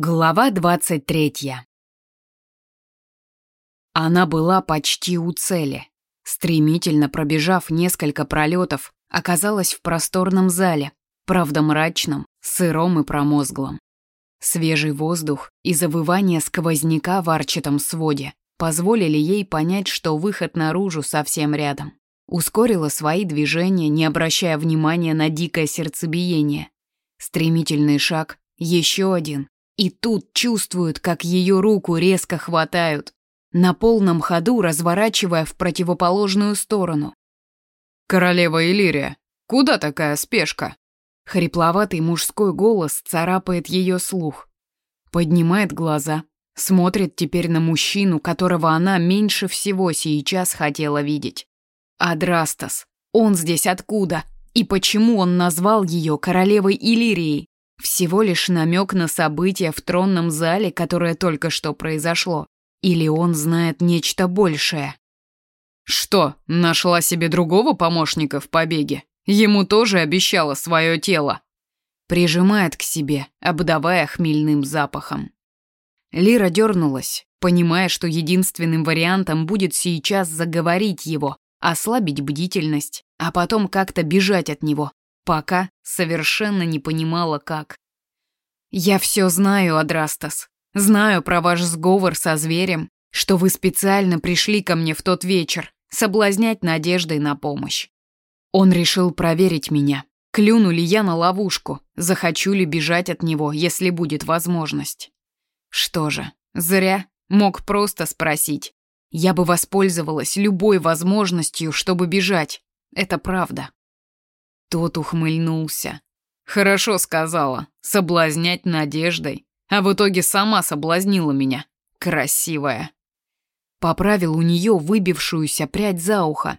Глава двадцать третья. Она была почти у цели. Стремительно пробежав несколько пролетов, оказалась в просторном зале, правда мрачном, сыром и промозглом. Свежий воздух и завывание сквозняка в арчатом своде позволили ей понять, что выход наружу совсем рядом. Ускорила свои движения, не обращая внимания на дикое сердцебиение. Стремительный шаг, еще один, и тут чувствует, как ее руку резко хватают, на полном ходу разворачивая в противоположную сторону. «Королева Иллирия, куда такая спешка?» Хрипловатый мужской голос царапает ее слух. Поднимает глаза, смотрит теперь на мужчину, которого она меньше всего сейчас хотела видеть. Адрастас. Он здесь откуда? И почему он назвал ее королевой Иллирии? Всего лишь намек на события в тронном зале, которое только что произошло. Или он знает нечто большее? Что, нашла себе другого помощника в побеге? Ему тоже обещала свое тело. Прижимает к себе, обдавая хмельным запахом. Лира дернулась, понимая, что единственным вариантом будет сейчас заговорить его, ослабить бдительность, а потом как-то бежать от него, Пока совершенно не понимала, как. «Я все знаю, Адрастас. Знаю про ваш сговор со зверем, что вы специально пришли ко мне в тот вечер, соблазнять надеждой на помощь. Он решил проверить меня, клюну ли я на ловушку, захочу ли бежать от него, если будет возможность. Что же, зря, мог просто спросить. Я бы воспользовалась любой возможностью, чтобы бежать. Это правда. Тот ухмыльнулся. «Хорошо сказала. Соблазнять надеждой. А в итоге сама соблазнила меня. Красивая». Поправил у нее выбившуюся прядь за ухо.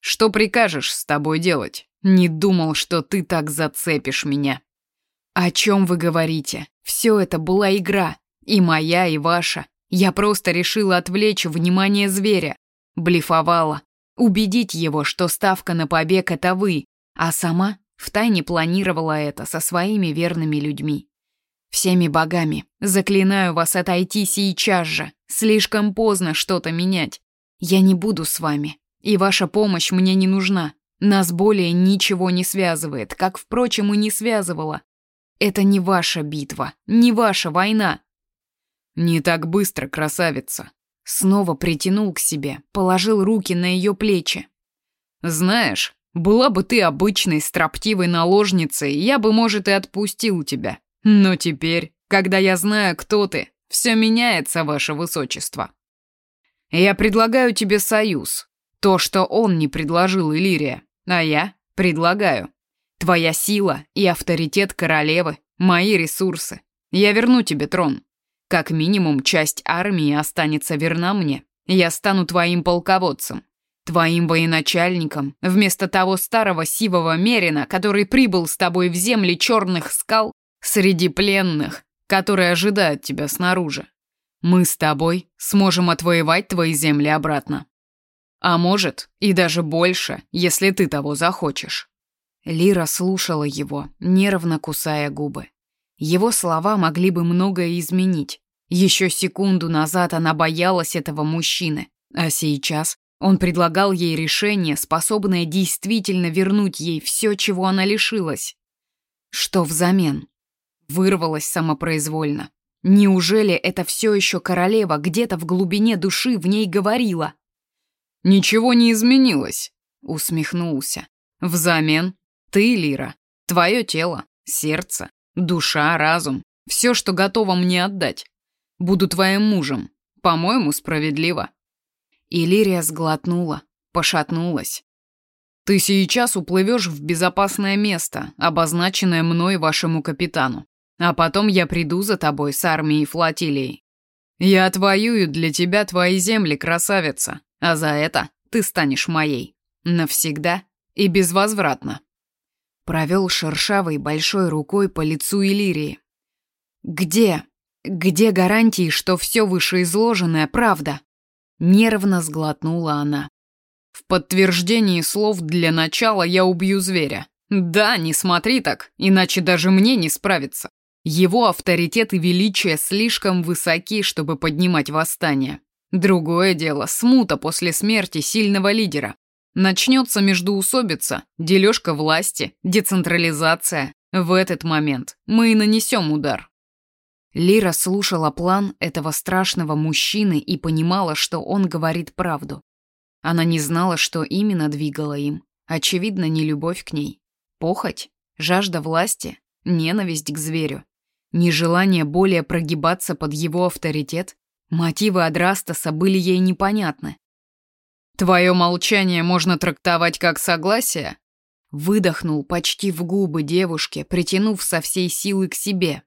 «Что прикажешь с тобой делать? Не думал, что ты так зацепишь меня». «О чем вы говорите? Все это была игра. И моя, и ваша. Я просто решила отвлечь внимание зверя. Блефовала. Убедить его, что ставка на побег — это вы, а сама втайне планировала это со своими верными людьми. Всеми богами, заклинаю вас отойти сейчас же. Слишком поздно что-то менять. Я не буду с вами, и ваша помощь мне не нужна. Нас более ничего не связывает, как, впрочем, и не связывала. Это не ваша битва, не ваша война. Не так быстро, красавица. Снова притянул к себе, положил руки на ее плечи. Знаешь, была бы ты обычной строптивой наложницей, я бы, может, и отпустил тебя. Но теперь, когда я знаю, кто ты, все меняется, ваше высочество. Я предлагаю тебе союз. То, что он не предложил Иллирия, а я предлагаю. Твоя сила и авторитет королевы, мои ресурсы. Я верну тебе трон. Как минимум, часть армии останется верна мне. Я стану твоим полководцем. Твоим военачальником, вместо того старого сивого мерина, который прибыл с тобой в земли черных скал, среди пленных, которые ожидают тебя снаружи. Мы с тобой сможем отвоевать твои земли обратно. А может, и даже больше, если ты того захочешь. Лира слушала его, нервно кусая губы. Его слова могли бы многое изменить. Еще секунду назад она боялась этого мужчины, а сейчас он предлагал ей решение, способное действительно вернуть ей все, чего она лишилась. Что взамен? Вырвалась самопроизвольно. Неужели это все еще королева где-то в глубине души в ней говорила? «Ничего не изменилось», — усмехнулся. «Взамен ты, Лира, твое тело, сердце, душа, разум, все, что готово мне отдать. Буду твоим мужем. По-моему, справедливо». Иллирия сглотнула, пошатнулась. «Ты сейчас уплывешь в безопасное место, обозначенное мной вашему капитану. А потом я приду за тобой с армией и. Я отвоюю для тебя твои земли, красавица, а за это ты станешь моей. Навсегда и безвозвратно». Провел шершавой большой рукой по лицу Иллирии. «Где? Где гарантии, что все вышеизложенное правда?» Нервно сглотнула она. В подтверждении слов для начала я убью зверя. Да, не смотри так, иначе даже мне не справиться. Его авторитет и величие слишком высоки, чтобы поднимать восстание. Другое дело – смута после смерти сильного лидера. Начнется междуусобица, дележка власти, децентрализация. В этот момент мы и нанесем удар. Лира слушала план этого страшного мужчины и понимала, что он говорит правду. Она не знала, что именно двигало им. Очевидно, не любовь к ней. Похоть, жажда власти, ненависть к зверю. Нежелание более прогибаться под его авторитет. Мотивы Адрастаса были ей непонятны. «Твое молчание можно трактовать как согласие?» Выдохнул почти в губы девушке, притянув со всей силы к себе.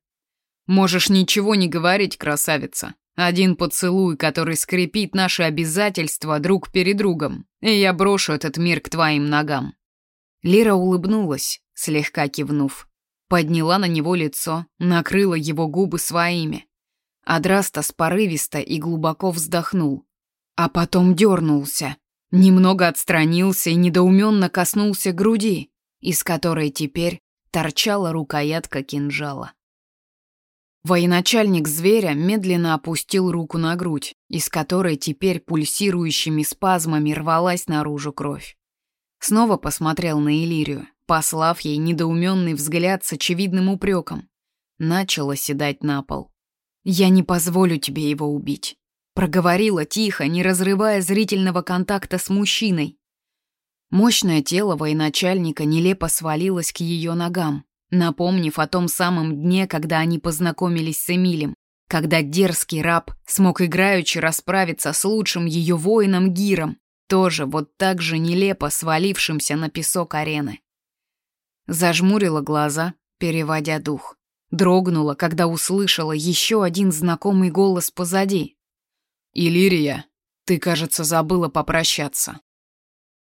«Можешь ничего не говорить, красавица. Один поцелуй, который скрепит наши обязательства друг перед другом, и я брошу этот мир к твоим ногам». Лира улыбнулась, слегка кивнув. Подняла на него лицо, накрыла его губы своими. Адрастас порывисто и глубоко вздохнул. А потом дернулся. Немного отстранился и недоуменно коснулся груди, из которой теперь торчала рукоятка кинжала. Военачальник зверя медленно опустил руку на грудь, из которой теперь пульсирующими спазмами рвалась наружу кровь. Снова посмотрел на Илирию, послав ей недоуменный взгляд с очевидным упреком. Начал оседать на пол. «Я не позволю тебе его убить», — проговорила тихо, не разрывая зрительного контакта с мужчиной. Мощное тело военачальника нелепо свалилось к ее ногам, напомнив о том самом дне, когда они познакомились с Эмилем, когда дерзкий раб смог играючи расправиться с лучшим ее воином Гиром, тоже вот так же нелепо свалившимся на песок арены. Зажмурила глаза, переводя дух. Дрогнула, когда услышала еще один знакомый голос позади. «Иллирия, ты, кажется, забыла попрощаться».